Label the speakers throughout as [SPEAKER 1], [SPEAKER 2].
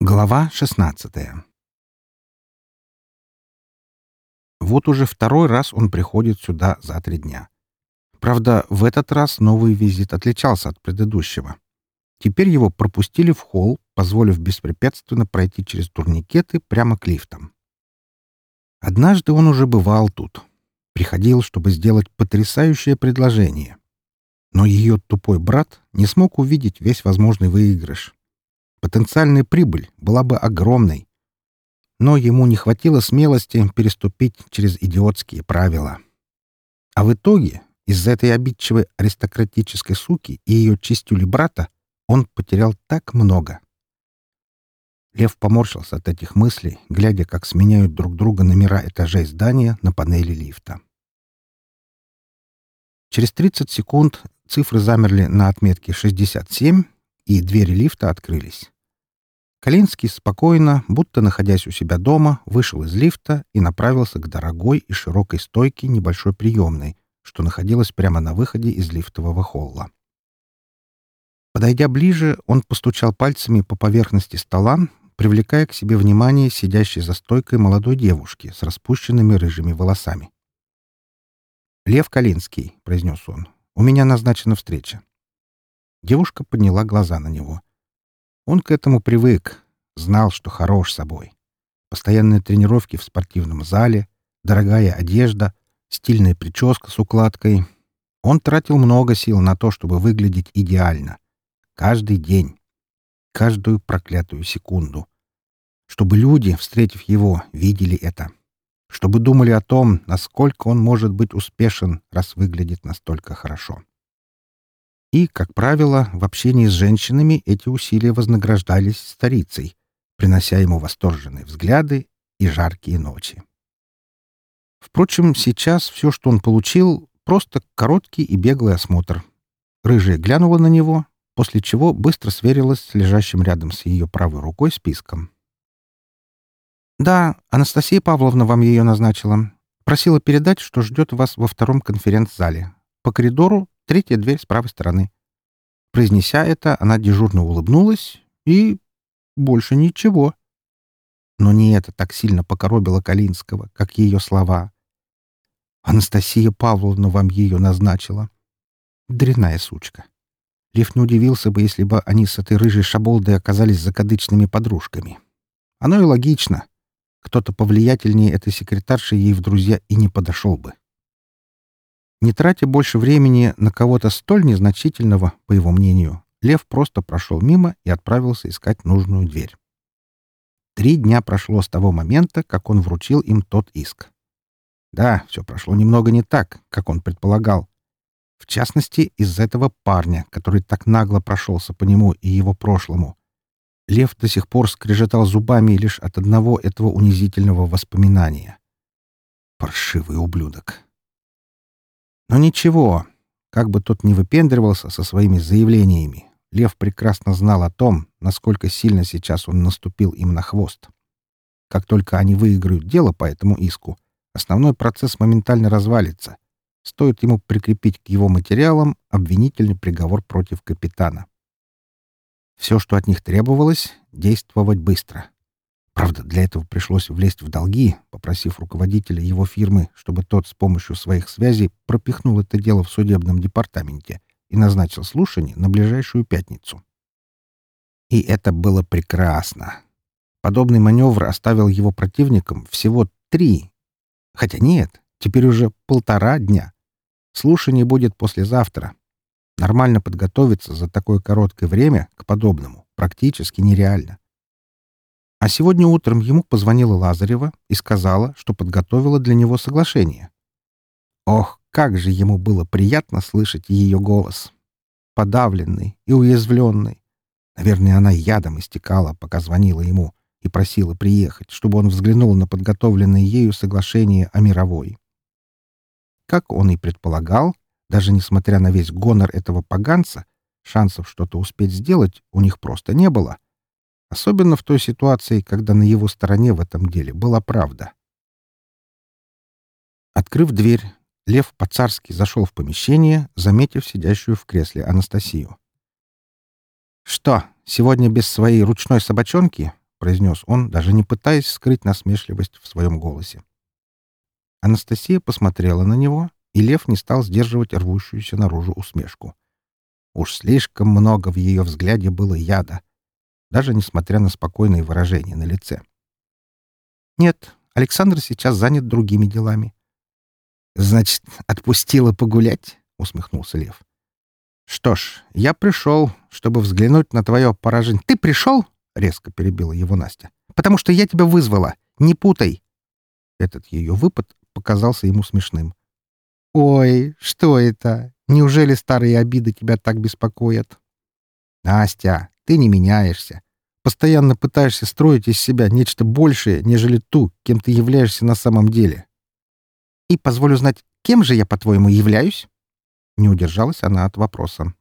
[SPEAKER 1] Глава 16 Вот уже второй раз он приходит сюда за три дня. Правда, в этот раз новый визит отличался от предыдущего. Теперь его пропустили в холл, позволив беспрепятственно пройти через турникеты прямо к лифтам. Однажды он уже бывал тут. Приходил, чтобы сделать потрясающее предложение. Но ее тупой брат не смог увидеть весь возможный выигрыш. Потенциальная прибыль была бы огромной. Но ему не хватило смелости переступить через идиотские правила. А в итоге, из-за этой обидчивой аристократической суки и ее чистюли брата, он потерял так много. Лев поморщился от этих мыслей, глядя, как сменяют друг друга номера этажей здания на панели лифта. Через 30 секунд цифры замерли на отметке 67, и двери лифта открылись. Калинский спокойно, будто находясь у себя дома, вышел из лифта и направился к дорогой и широкой стойке небольшой приемной, что находилась прямо на выходе из лифтового холла. Подойдя ближе, он постучал пальцами по поверхности стола, привлекая к себе внимание сидящей за стойкой молодой девушки с распущенными рыжими волосами. «Лев Калинский», — произнес он, — «у меня назначена встреча». Девушка подняла глаза на него. Он к этому привык, знал, что хорош собой. Постоянные тренировки в спортивном зале, дорогая одежда, стильная прическа с укладкой. Он тратил много сил на то, чтобы выглядеть идеально. Каждый день каждую проклятую секунду. Чтобы люди, встретив его, видели это. Чтобы думали о том, насколько он может быть успешен, раз выглядит настолько хорошо. И, как правило, в общении с женщинами эти усилия вознаграждались старицей, принося ему восторженные взгляды и жаркие ночи. Впрочем, сейчас все, что он получил, просто короткий и беглый осмотр. Рыжая глянула на него, после чего быстро сверилась с лежащим рядом с ее правой рукой списком. «Да, Анастасия Павловна вам ее назначила. Просила передать, что ждет вас во втором конференц-зале. По коридору третья дверь с правой стороны». Произнеся это, она дежурно улыбнулась и... больше ничего. Но не это так сильно покоробило Калинского, как ее слова. «Анастасия Павловна вам ее назначила. Дрянная сучка». Лев не удивился бы, если бы они с этой рыжей шаболдой оказались закадычными подружками. Оно и логично. Кто-то повлиятельнее этой секретарши ей в друзья и не подошел бы. Не тратя больше времени на кого-то столь незначительного, по его мнению, Лев просто прошел мимо и отправился искать нужную дверь. Три дня прошло с того момента, как он вручил им тот иск. Да, все прошло немного не так, как он предполагал. В частности, из-за этого парня, который так нагло прошелся по нему и его прошлому. Лев до сих пор скрежетал зубами лишь от одного этого унизительного воспоминания. Паршивый ублюдок. Но ничего, как бы тот ни выпендривался со своими заявлениями, Лев прекрасно знал о том, насколько сильно сейчас он наступил им на хвост. Как только они выиграют дело по этому иску, основной процесс моментально развалится — Стоит ему прикрепить к его материалам обвинительный приговор против капитана. Все, что от них требовалось — действовать быстро. Правда, для этого пришлось влезть в долги, попросив руководителя его фирмы, чтобы тот с помощью своих связей пропихнул это дело в судебном департаменте и назначил слушание на ближайшую пятницу. И это было прекрасно. Подобный маневр оставил его противникам всего три. Хотя нет, теперь уже полтора дня. Слушание будет послезавтра. Нормально подготовиться за такое короткое время к подобному практически нереально. А сегодня утром ему позвонила Лазарева и сказала, что подготовила для него соглашение. Ох, как же ему было приятно слышать ее голос. Подавленный и уязвленный. Наверное, она ядом истекала, пока звонила ему и просила приехать, чтобы он взглянул на подготовленное ею соглашение о мировой. Как он и предполагал, даже несмотря на весь гонор этого поганца, шансов что-то успеть сделать у них просто не было. Особенно в той ситуации, когда на его стороне в этом деле была правда. Открыв дверь, Лев по-царски зашел в помещение, заметив сидящую в кресле Анастасию. «Что, сегодня без своей ручной собачонки?» — произнес он, даже не пытаясь скрыть насмешливость в своем голосе. Анастасия посмотрела на него, и Лев не стал сдерживать рвущуюся наружу усмешку. Уж слишком много в ее взгляде было яда, даже несмотря на спокойное выражение на лице. «Нет, Александр сейчас занят другими делами». «Значит, отпустила погулять?» — усмехнулся Лев. «Что ж, я пришел, чтобы взглянуть на твое поражение». «Ты пришел?» — резко перебила его Настя. «Потому что я тебя вызвала. Не путай!» Этот ее выпад показался ему смешным. «Ой, что это? Неужели старые обиды тебя так беспокоят?» «Настя, ты не меняешься. Постоянно пытаешься строить из себя нечто большее, нежели ту, кем ты являешься на самом деле». «И позволю знать, кем же я, по-твоему, являюсь?» Не удержалась она от вопроса.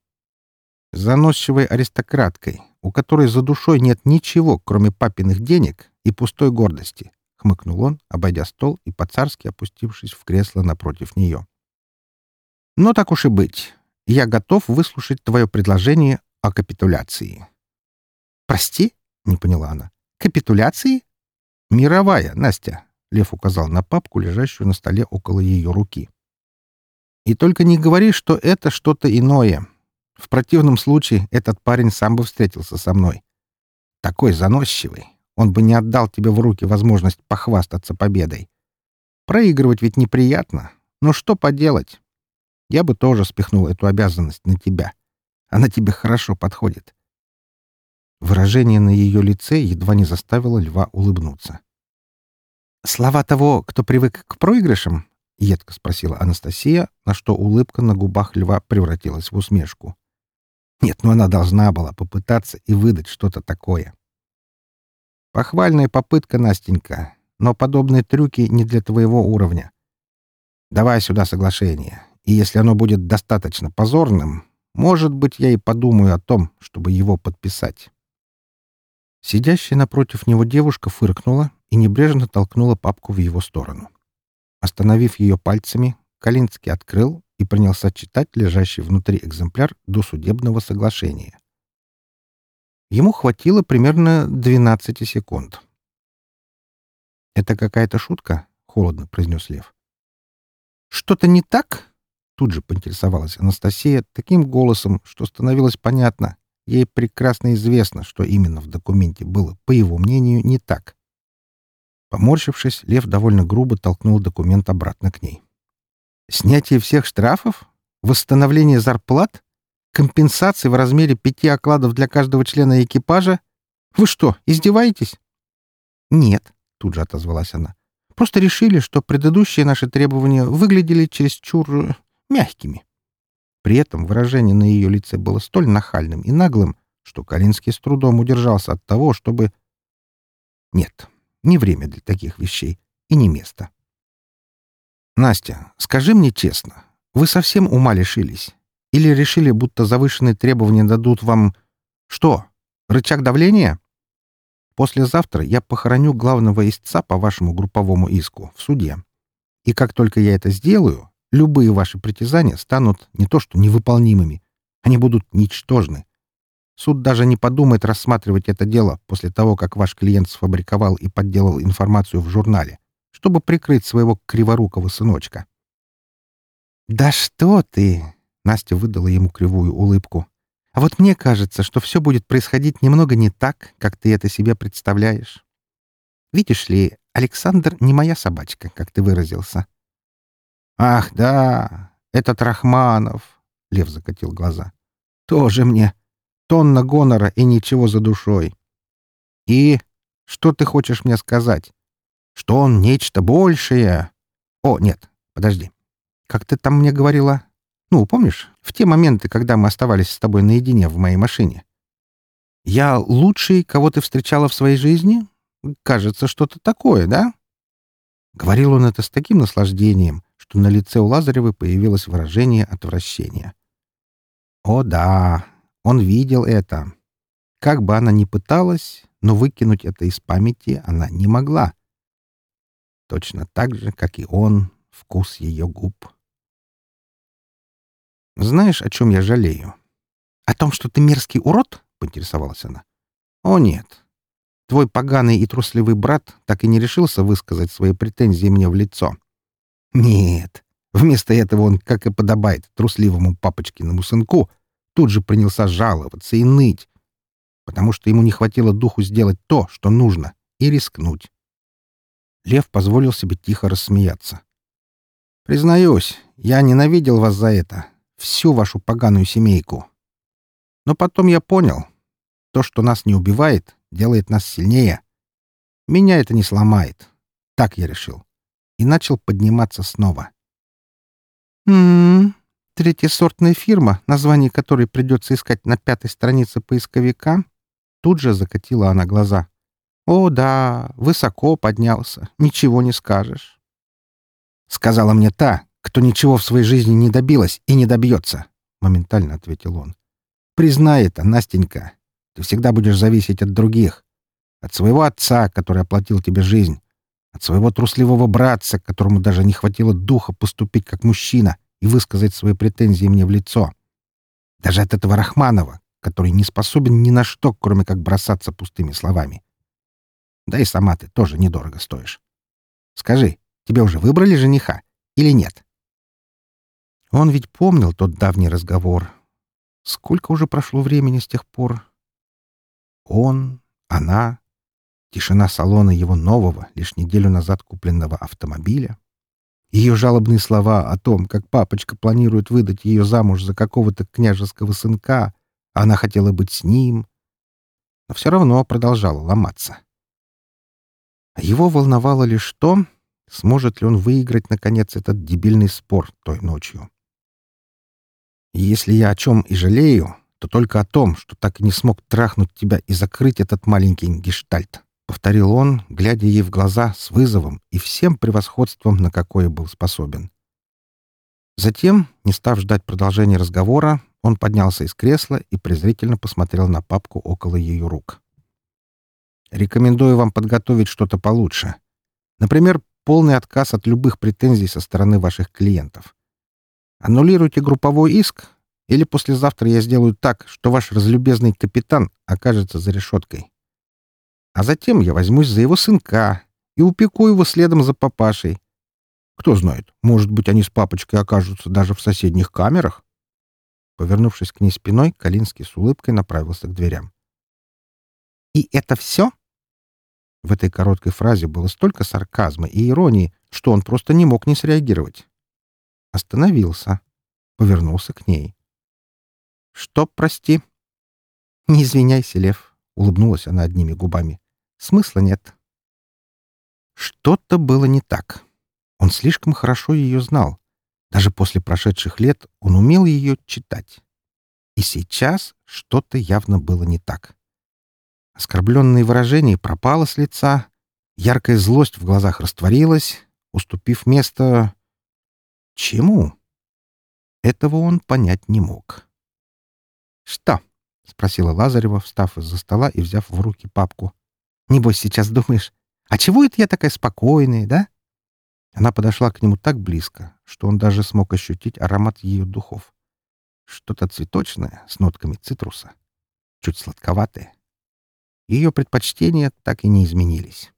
[SPEAKER 1] «Заносчивой аристократкой, у которой за душой нет ничего, кроме папиных денег и пустой гордости», — хмыкнул он, обойдя стол и по-царски опустившись в кресло напротив нее. «Но так уж и быть. Я готов выслушать твое предложение о капитуляции». «Прости?» — не поняла она. «Капитуляции?» «Мировая, Настя», — Лев указал на папку, лежащую на столе около ее руки. И только не говори, что это что-то иное. В противном случае этот парень сам бы встретился со мной. Такой заносчивый. Он бы не отдал тебе в руки возможность похвастаться победой. Проигрывать ведь неприятно. Но что поделать? Я бы тоже спихнул эту обязанность на тебя. Она тебе хорошо подходит. Выражение на ее лице едва не заставило льва улыбнуться. «Слова того, кто привык к проигрышам, — едко спросила Анастасия, на что улыбка на губах льва превратилась в усмешку. Нет, ну она должна была попытаться и выдать что-то такое. Похвальная попытка, Настенька, но подобные трюки не для твоего уровня. Давай сюда соглашение, и если оно будет достаточно позорным, может быть, я и подумаю о том, чтобы его подписать. Сидящая напротив него девушка фыркнула и небрежно толкнула папку в его сторону. Остановив ее пальцами, Калинский открыл и принялся читать лежащий внутри экземпляр досудебного соглашения. Ему хватило примерно 12 секунд. «Это какая-то шутка?» — холодно произнес Лев. «Что-то не так?» — тут же поинтересовалась Анастасия таким голосом, что становилось понятно. Ей прекрасно известно, что именно в документе было, по его мнению, не так. Поморщившись, Лев довольно грубо толкнул документ обратно к ней. «Снятие всех штрафов? Восстановление зарплат? Компенсации в размере пяти окладов для каждого члена экипажа? Вы что, издеваетесь?» «Нет», — тут же отозвалась она. «Просто решили, что предыдущие наши требования выглядели чересчур э, мягкими». При этом выражение на ее лице было столь нахальным и наглым, что Калинский с трудом удержался от того, чтобы... Нет, не время для таких вещей и не место. «Настя, скажи мне честно, вы совсем ума лишились? Или решили, будто завышенные требования дадут вам... Что? Рычаг давления? Послезавтра я похороню главного истца по вашему групповому иску в суде. И как только я это сделаю, любые ваши притязания станут не то что невыполнимыми, они будут ничтожны. Суд даже не подумает рассматривать это дело после того, как ваш клиент сфабриковал и подделал информацию в журнале, чтобы прикрыть своего криворукого сыночка. «Да что ты!» — Настя выдала ему кривую улыбку. «А вот мне кажется, что все будет происходить немного не так, как ты это себе представляешь. Видишь ли, Александр не моя собачка, как ты выразился». «Ах, да, этот Рахманов!» — Лев закатил глаза. «Тоже мне Тонна гонора и ничего за душой. И что ты хочешь мне сказать? Что он нечто большее? О, нет, подожди. Как ты там мне говорила? Ну, помнишь, в те моменты, когда мы оставались с тобой наедине в моей машине? Я лучший, кого ты встречала в своей жизни? Кажется, что-то такое, да? Говорил он это с таким наслаждением, что на лице у Лазаревой появилось выражение отвращения. О да, он видел это. Как бы она ни пыталась, но выкинуть это из памяти она не могла. Точно так же, как и он, вкус ее губ. «Знаешь, о чем я жалею?» «О том, что ты мерзкий урод?» — поинтересовалась она. «О, нет. твой поганый и трусливый брат так и не решился высказать свои претензии мне в лицо. Нет. Вместо этого он, как и подобает трусливому папочкиному сынку, тут же принялся жаловаться и ныть, потому что ему не хватило духу сделать то, что нужно, и рискнуть. Лев позволил себе тихо рассмеяться. «Признаюсь, я ненавидел вас за это, всю вашу поганую семейку. Но потом я понял, то, что нас не убивает, делает нас сильнее. Меня это не сломает. Так я решил. И начал подниматься снова. «М-м-м, третьесортная фирма, название которой придется искать на пятой странице поисковика?» Тут же закатила она глаза. «О, да, высоко поднялся, ничего не скажешь». «Сказала мне та, кто ничего в своей жизни не добилась и не добьется», — моментально ответил он. «Признай это, Настенька. Ты всегда будешь зависеть от других. От своего отца, который оплатил тебе жизнь. От своего трусливого братца, которому даже не хватило духа поступить как мужчина и высказать свои претензии мне в лицо. Даже от этого Рахманова, который не способен ни на что, кроме как бросаться пустыми словами. Да и сама ты тоже недорого стоишь. Скажи, тебе уже выбрали жениха или нет? Он ведь помнил тот давний разговор. Сколько уже прошло времени с тех пор? Он, она, тишина салона его нового, лишь неделю назад купленного автомобиля. Ее жалобные слова о том, как папочка планирует выдать ее замуж за какого-то княжеского сынка, а она хотела быть с ним, но все равно продолжала ломаться. Его волновало лишь то, сможет ли он выиграть, наконец, этот дебильный спор той ночью. Если я о чем и жалею, то только о том, что так и не смог трахнуть тебя и закрыть этот маленький гештальт, — повторил он, глядя ей в глаза с вызовом и всем превосходством, на какое был способен. Затем, не став ждать продолжения разговора, он поднялся из кресла и презрительно посмотрел на папку около ее рук. Рекомендую вам подготовить что-то получше. Например, полный отказ от любых претензий со стороны ваших клиентов. Аннулируйте групповой иск, или послезавтра я сделаю так, что ваш разлюбезный капитан окажется за решеткой. А затем я возьмусь за его сынка и упеку его следом за папашей. Кто знает, может быть, они с папочкой окажутся даже в соседних камерах? Повернувшись к ней спиной, Калинский с улыбкой направился к дверям. «И это все?» В этой короткой фразе было столько сарказма и иронии, что он просто не мог не среагировать. Остановился. Повернулся к ней. «Что, прости?» «Не извиняйся, Лев», — улыбнулась она одними губами. «Смысла нет». Что-то было не так. Он слишком хорошо ее знал. Даже после прошедших лет он умел ее читать. И сейчас что-то явно было не так. Оскорбленное выражение пропало с лица, яркая злость в глазах растворилась, уступив место... Чему? Этого он понять не мог. «Что?» — спросила Лазарева, встав из-за стола и взяв в руки папку. «Небось, сейчас думаешь, а чего это я такая спокойная, да?» Она подошла к нему так близко, что он даже смог ощутить аромат ее духов. Что-то цветочное с нотками цитруса. Чуть сладковатое. Ее предпочтения так и не изменились.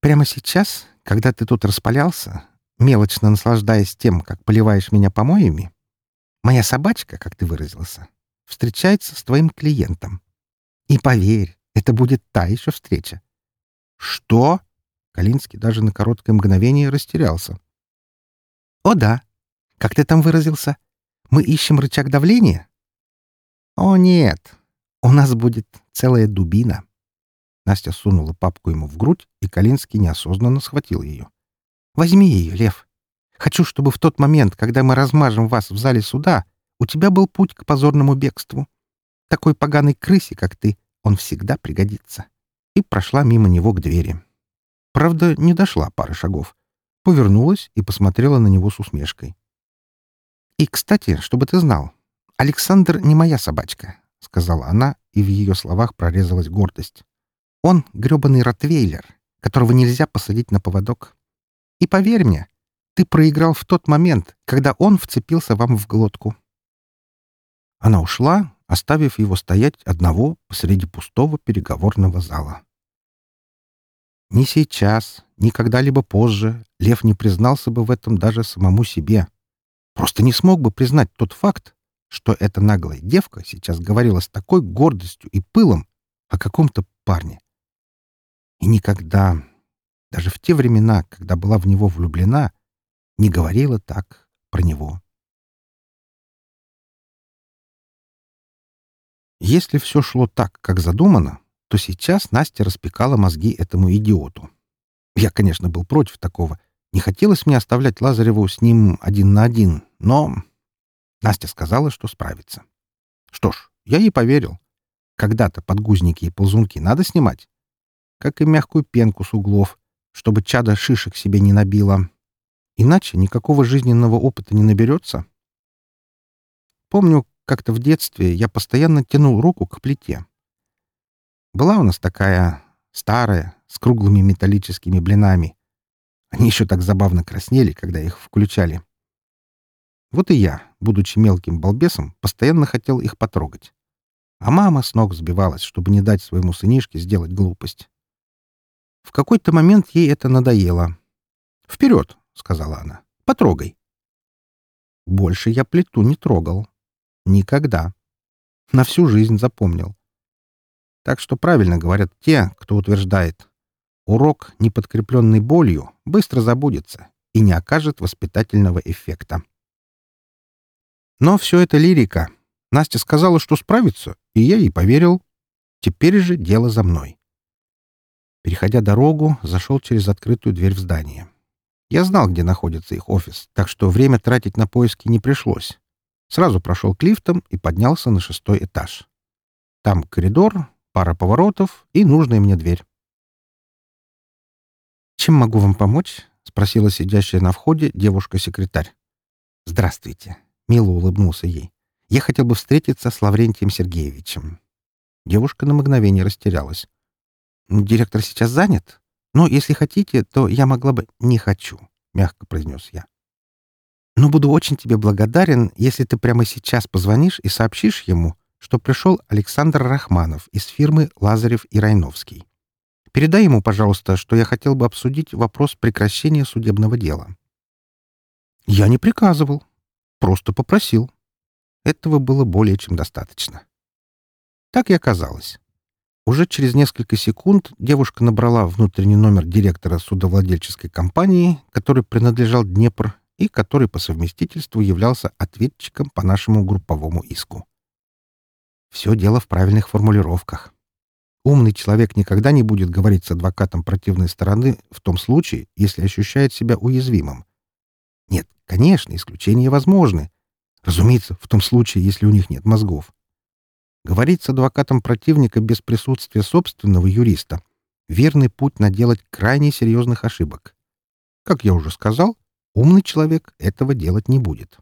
[SPEAKER 1] «Прямо сейчас, когда ты тут распалялся, мелочно наслаждаясь тем, как поливаешь меня помоями, моя собачка, как ты выразился, встречается с твоим клиентом. И поверь, это будет та еще встреча». «Что?» Калинский даже на короткое мгновение растерялся. «О да! Как ты там выразился? Мы ищем рычаг давления?» «О нет! У нас будет целая дубина. Настя сунула папку ему в грудь, и Калинский неосознанно схватил ее. «Возьми ее, Лев. Хочу, чтобы в тот момент, когда мы размажем вас в зале суда, у тебя был путь к позорному бегству. Такой поганой крысе, как ты, он всегда пригодится». И прошла мимо него к двери. Правда, не дошла пары шагов. Повернулась и посмотрела на него с усмешкой. «И, кстати, чтобы ты знал, Александр не моя собачка. — сказала она, и в ее словах прорезалась гордость. «Он — грёбаный ротвейлер, которого нельзя посадить на поводок. И поверь мне, ты проиграл в тот момент, когда он вцепился вам в глотку». Она ушла, оставив его стоять одного посреди пустого переговорного зала. Ни сейчас, ни когда-либо позже Лев не признался бы в этом даже самому себе. Просто не смог бы признать тот факт, что эта наглая девка сейчас говорила с такой гордостью и пылом о каком-то парне. И никогда, даже в те времена, когда была в него влюблена, не говорила так про него. Если все шло так, как задумано, то сейчас Настя распекала мозги этому идиоту. Я, конечно, был против такого. Не хотелось мне оставлять Лазареву с ним один на один, но Настя сказала, что справится. Что ж, я ей поверил. Когда-то подгузники и ползунки надо снимать. Как и мягкую пенку с углов, чтобы чада шишек себе не набило. Иначе никакого жизненного опыта не наберется. Помню, как-то в детстве я постоянно тянул руку к плите. Была у нас такая старая, с круглыми металлическими блинами. Они еще так забавно краснели, когда их включали. Вот и я, будучи мелким балбесом, постоянно хотел их потрогать. А мама с ног сбивалась, чтобы не дать своему сынишке сделать глупость. В какой-то момент ей это надоело. «Вперед!» — сказала она. «Потрогай!» Больше я плиту не трогал. Никогда. На всю жизнь запомнил. Так что правильно говорят те, кто утверждает, урок, не подкрепленный болью, быстро забудется и не окажет воспитательного эффекта. Но все это лирика. Настя сказала, что справится, и я ей поверил. Теперь же дело за мной. Переходя дорогу, зашел через открытую дверь в здание. Я знал, где находится их офис, так что время тратить на поиски не пришлось. Сразу прошел к лифтам и поднялся на шестой этаж. Там коридор, пара поворотов и нужная мне дверь. «Чем могу вам помочь?» — спросила сидящая на входе девушка-секретарь. «Здравствуйте», — мило улыбнулся ей. «Я хотел бы встретиться с Лаврентием Сергеевичем». Девушка на мгновение растерялась. «Директор сейчас занят? Но если хотите, то я могла бы...» «Не хочу», — мягко произнес я. Но буду очень тебе благодарен, если ты прямо сейчас позвонишь и сообщишь ему, что пришел Александр Рахманов из фирмы «Лазарев и Райновский». Передай ему, пожалуйста, что я хотел бы обсудить вопрос прекращения судебного дела. Я не приказывал, просто попросил. Этого было более чем достаточно. Так и оказалось. Уже через несколько секунд девушка набрала внутренний номер директора судовладельческой компании, который принадлежал Днепр, и который по совместительству являлся ответчиком по нашему групповому иску. Все дело в правильных формулировках. Умный человек никогда не будет говорить с адвокатом противной стороны в том случае, если ощущает себя уязвимым. Нет, конечно, исключения возможны. Разумеется, в том случае, если у них нет мозгов. Говорить с адвокатом противника без присутствия собственного юриста — верный путь наделать крайне серьезных ошибок. Как я уже сказал, Умный человек этого делать не будет.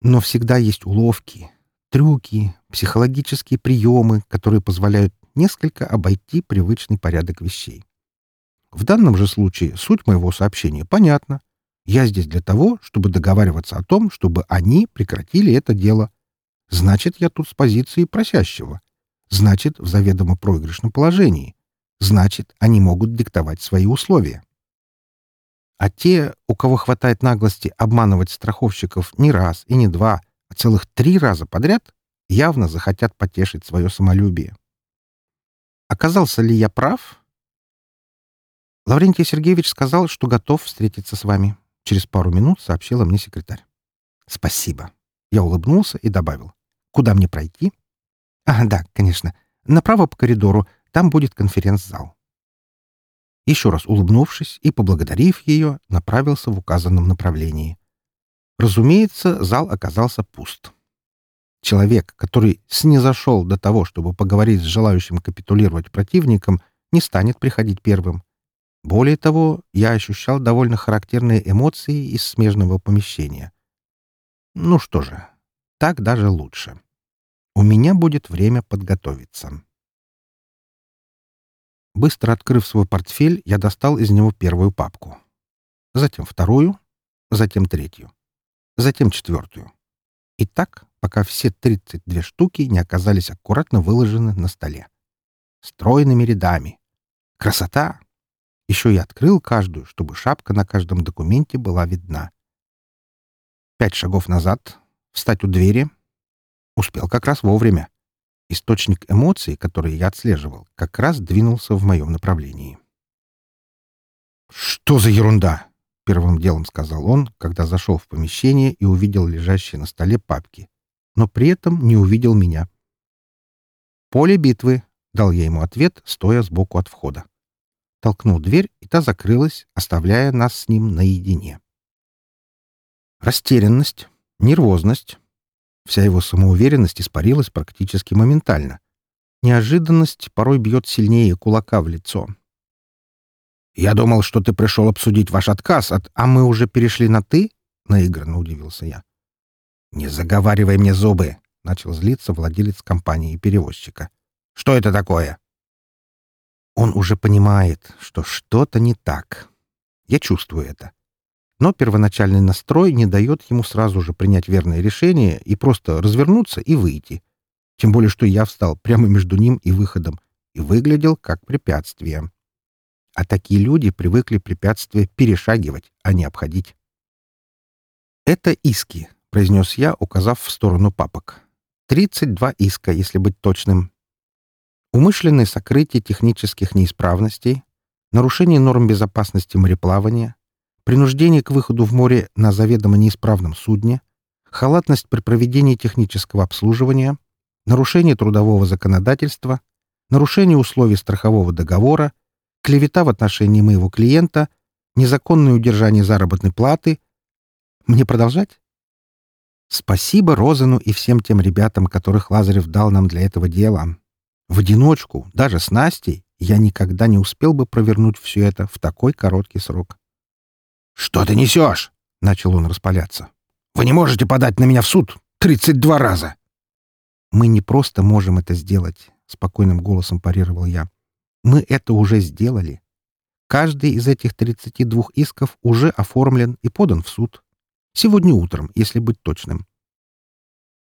[SPEAKER 1] Но всегда есть уловки, трюки, психологические приемы, которые позволяют несколько обойти привычный порядок вещей. В данном же случае суть моего сообщения понятна. Я здесь для того, чтобы договариваться о том, чтобы они прекратили это дело. Значит, я тут с позиции просящего. Значит, в заведомо проигрышном положении. Значит, они могут диктовать свои условия. А те, у кого хватает наглости обманывать страховщиков не раз и не два, а целых три раза подряд, явно захотят потешить свое самолюбие. Оказался ли я прав? Лаврентий Сергеевич сказал, что готов встретиться с вами. Через пару минут сообщила мне секретарь. Спасибо. Я улыбнулся и добавил. Куда мне пройти? А, да, конечно. Направо по коридору. Там будет конференц-зал еще раз улыбнувшись и поблагодарив ее, направился в указанном направлении. Разумеется, зал оказался пуст. Человек, который снизошел до того, чтобы поговорить с желающим капитулировать противником, не станет приходить первым. Более того, я ощущал довольно характерные эмоции из смежного помещения. Ну что же, так даже лучше. У меня будет время подготовиться. Быстро открыв свой портфель, я достал из него первую папку. Затем вторую, затем третью, затем четвертую. И так пока все 32 штуки не оказались аккуратно выложены на столе. Стройными рядами. Красота! Еще и открыл каждую, чтобы шапка на каждом документе была видна. Пять шагов назад, встать у двери. Успел как раз вовремя. Источник эмоций, который я отслеживал, как раз двинулся в моем направлении. «Что за ерунда?» — первым делом сказал он, когда зашел в помещение и увидел лежащие на столе папки, но при этом не увидел меня. «Поле битвы», — дал я ему ответ, стоя сбоку от входа. Толкнул дверь, и та закрылась, оставляя нас с ним наедине. Растерянность, нервозность. Вся его самоуверенность испарилась практически моментально. Неожиданность порой бьет сильнее кулака в лицо. «Я думал, что ты пришел обсудить ваш отказ от... А мы уже перешли на «ты»?» — наигранно удивился я. «Не заговаривай мне зубы!» — начал злиться владелец компании перевозчика. «Что это такое?» Он уже понимает, что что-то не так. Я чувствую это. Но первоначальный настрой не дает ему сразу же принять верное решение и просто развернуться и выйти. Тем более, что я встал прямо между ним и выходом и выглядел как препятствие. А такие люди привыкли препятствия перешагивать, а не обходить. «Это иски», — произнес я, указав в сторону папок. «Тридцать два иска, если быть точным. Умышленное сокрытие технических неисправностей, нарушение норм безопасности мореплавания, принуждение к выходу в море на заведомо неисправном судне, халатность при проведении технического обслуживания, нарушение трудового законодательства, нарушение условий страхового договора, клевета в отношении моего клиента, незаконное удержание заработной платы. Мне продолжать? Спасибо Розану и всем тем ребятам, которых Лазарев дал нам для этого дела. В одиночку, даже с Настей, я никогда не успел бы провернуть все это в такой короткий срок. «Что ты несешь?» — начал он распаляться. «Вы не можете подать на меня в суд тридцать два раза!» «Мы не просто можем это сделать», — спокойным голосом парировал я. Мы это уже сделали. Каждый из этих 32 исков уже оформлен и подан в суд. Сегодня утром, если быть точным.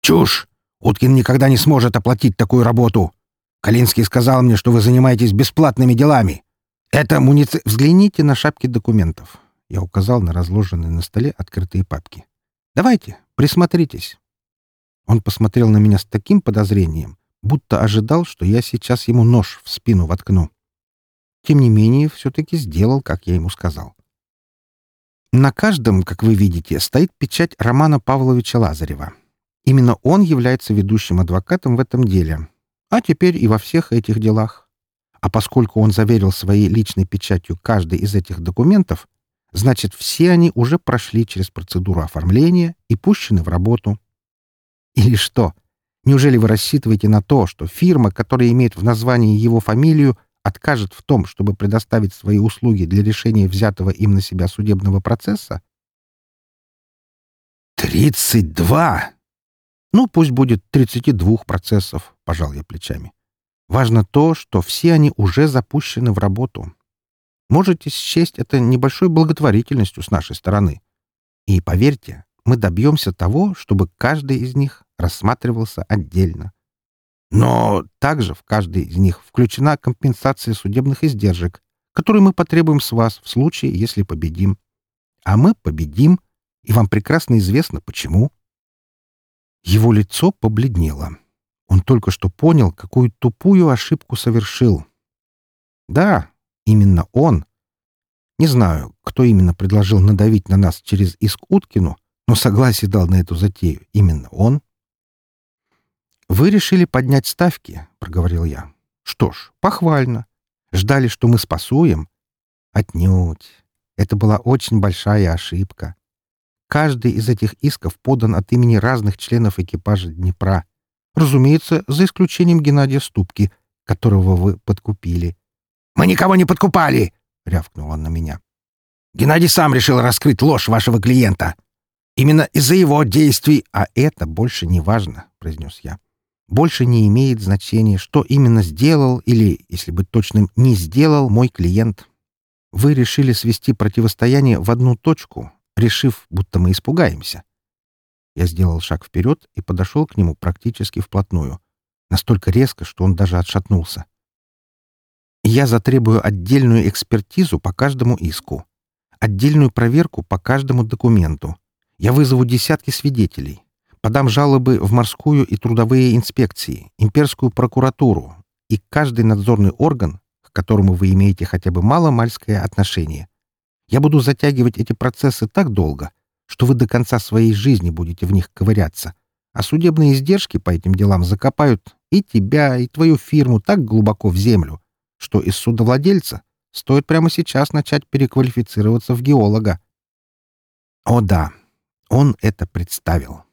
[SPEAKER 1] «Чушь! Уткин никогда не сможет оплатить такую работу! Калинский сказал мне, что вы занимаетесь бесплатными делами. Это муници...» «Взгляните на шапки документов». Я указал на разложенные на столе открытые папки. «Давайте, присмотритесь». Он посмотрел на меня с таким подозрением, будто ожидал, что я сейчас ему нож в спину воткну. Тем не менее, все-таки сделал, как я ему сказал. На каждом, как вы видите, стоит печать Романа Павловича Лазарева. Именно он является ведущим адвокатом в этом деле, а теперь и во всех этих делах. А поскольку он заверил своей личной печатью каждый из этих документов, значит, все они уже прошли через процедуру оформления и пущены в работу. Или что? Неужели вы рассчитываете на то, что фирма, которая имеет в названии его фамилию, откажет в том, чтобы предоставить свои услуги для решения взятого им на себя судебного процесса? «Тридцать два!» «Ну, пусть будет тридцати двух процессов», — пожал я плечами. «Важно то, что все они уже запущены в работу. Можете счесть это небольшой благотворительностью с нашей стороны. И поверьте, мы добьемся того, чтобы каждый из них рассматривался отдельно. Но также в каждый из них включена компенсация судебных издержек, которые мы потребуем с вас в случае, если победим. А мы победим, и вам прекрасно известно, почему. Его лицо побледнело. Он только что понял, какую тупую ошибку совершил. Да, именно он. Не знаю, кто именно предложил надавить на нас через иск Уткину, но согласие дал на эту затею именно он. «Вы решили поднять ставки», — проговорил я. «Что ж, похвально. Ждали, что мы спасуем?» «Отнюдь. Это была очень большая ошибка. Каждый из этих исков подан от имени разных членов экипажа Днепра. Разумеется, за исключением Геннадия Ступки, которого вы подкупили». «Мы никого не подкупали!» — рявкнул он на меня. «Геннадий сам решил раскрыть ложь вашего клиента. Именно из-за его действий, а это больше не важно», — произнес я больше не имеет значения, что именно сделал или, если быть точным, не сделал мой клиент. Вы решили свести противостояние в одну точку, решив, будто мы испугаемся. Я сделал шаг вперед и подошел к нему практически вплотную. Настолько резко, что он даже отшатнулся. Я затребую отдельную экспертизу по каждому иску, отдельную проверку по каждому документу. Я вызову десятки свидетелей, подам жалобы в морскую и трудовые инспекции, имперскую прокуратуру и каждый надзорный орган, к которому вы имеете хотя бы мало-мальское отношение. Я буду затягивать эти процессы так долго, что вы до конца своей жизни будете в них ковыряться, а судебные издержки по этим делам закопают и тебя, и твою фирму так глубоко в землю, что из судовладельца стоит прямо сейчас начать переквалифицироваться в геолога. О да, он это представил.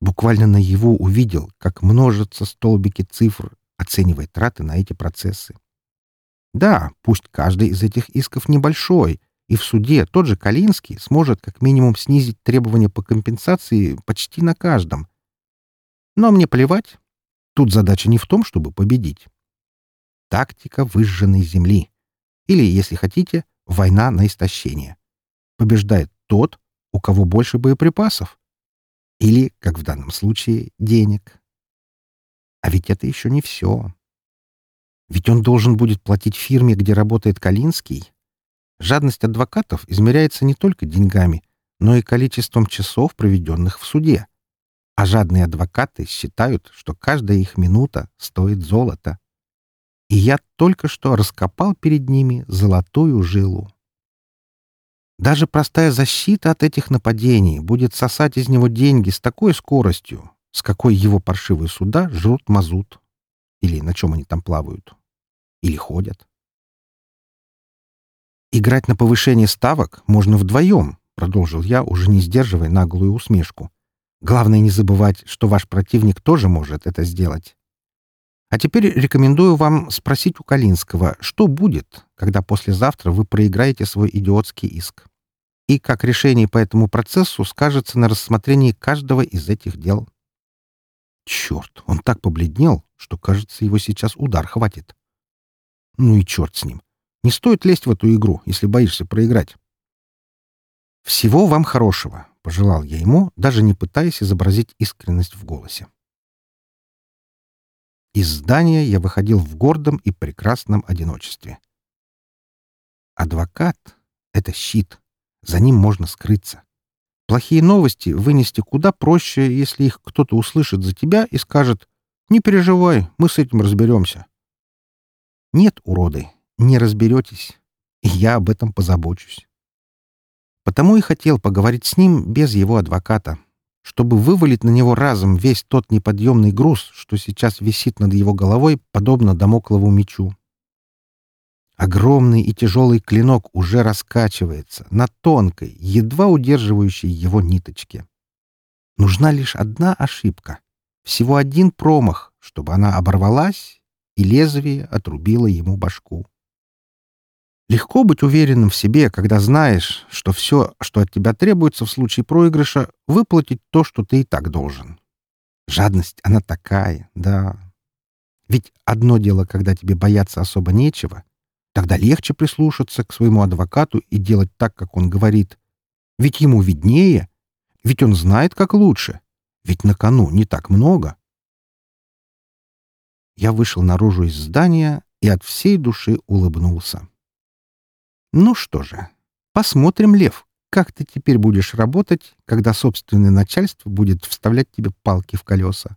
[SPEAKER 1] Буквально наяву увидел, как множатся столбики цифр, оценивая траты на эти процессы. Да, пусть каждый из этих исков небольшой, и в суде тот же Калинский сможет как минимум снизить требования по компенсации почти на каждом. Но мне плевать. Тут задача не в том, чтобы победить тактика выжженной земли. Или, если хотите, война на истощение. Побеждает тот, у кого больше боеприпасов. Или, как в данном случае, денег. А ведь это еще не все. Ведь он должен будет платить фирме, где работает Калинский. Жадность адвокатов измеряется не только деньгами, но и количеством часов, проведенных в суде. А жадные адвокаты считают, что каждая их минута стоит золота и я только что раскопал перед ними золотую жилу. Даже простая защита от этих нападений будет сосать из него деньги с такой скоростью, с какой его паршивые суда жрут мазут. Или на чем они там плавают. Или ходят. «Играть на повышение ставок можно вдвоем», — продолжил я, уже не сдерживая наглую усмешку. «Главное не забывать, что ваш противник тоже может это сделать. А теперь рекомендую вам спросить у Калинского, что будет, когда послезавтра вы проиграете свой идиотский иск. И как решение по этому процессу скажется на рассмотрении каждого из этих дел. Черт, он так побледнел, что, кажется, его сейчас удар хватит. Ну и черт с ним. Не стоит лезть в эту игру, если боишься проиграть. «Всего вам хорошего», — пожелал я ему, даже не пытаясь изобразить искренность в голосе. Из здания я выходил в гордом и прекрасном одиночестве. Адвокат — это щит. За ним можно скрыться. Плохие новости вынести куда проще, если их кто-то услышит за тебя и скажет «Не переживай, мы с этим разберемся». Нет, уроды, не разберетесь, и я об этом позабочусь. Потому и хотел поговорить с ним без его адвоката, чтобы вывалить на него разом весь тот неподъемный груз, что сейчас висит над его головой, подобно домоклову мечу. Огромный и тяжелый клинок уже раскачивается на тонкой, едва удерживающей его ниточке. Нужна лишь одна ошибка, всего один промах, чтобы она оборвалась, и лезвие отрубило ему башку. Легко быть уверенным в себе, когда знаешь, что все, что от тебя требуется в случае проигрыша, выплатить то, что ты и так должен. Жадность, она такая, да. Ведь одно дело, когда тебе бояться особо нечего, тогда легче прислушаться к своему адвокату и делать так, как он говорит. Ведь ему виднее, ведь он знает, как лучше, ведь на кону не так много. Я вышел наружу из здания и от всей души улыбнулся. Ну что же, посмотрим, Лев, как ты теперь будешь работать, когда собственное начальство будет вставлять тебе палки в колеса.